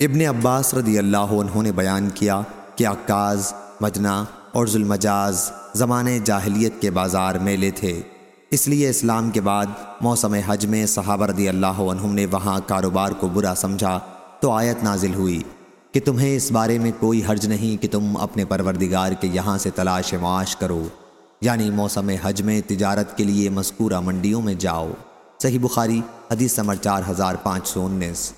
ابن عباس رضی اللہ عنہ نے بیان کیا کہ عکاز مجنا اور ظلمجاز زمانے جاہلیت کے بازار میلے تھے۔ اس لیے اسلام کے بعد موسم حج میں صحابہ رضی اللہ عنہ نے وہاں کاروبار کو برا سمجھا تو آیت نازل ہوئی کہ تمہیں اس بارے میں کوئی حرج نہیں کہ تم اپنے پروردگار کے یہاں سے تلاش معاش کرو یعنی موسم حج میں تجارت کے لیے مذکورہ منڈیوں میں جاؤ۔ صحیح بخاری، حدیث نمبر چار ہزار پانچ سو انیس۔